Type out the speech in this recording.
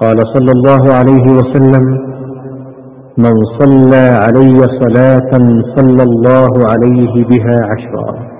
قال صلى الله عليه وسلم من صلى علي صلاة صلى الله عليه بها عشرا.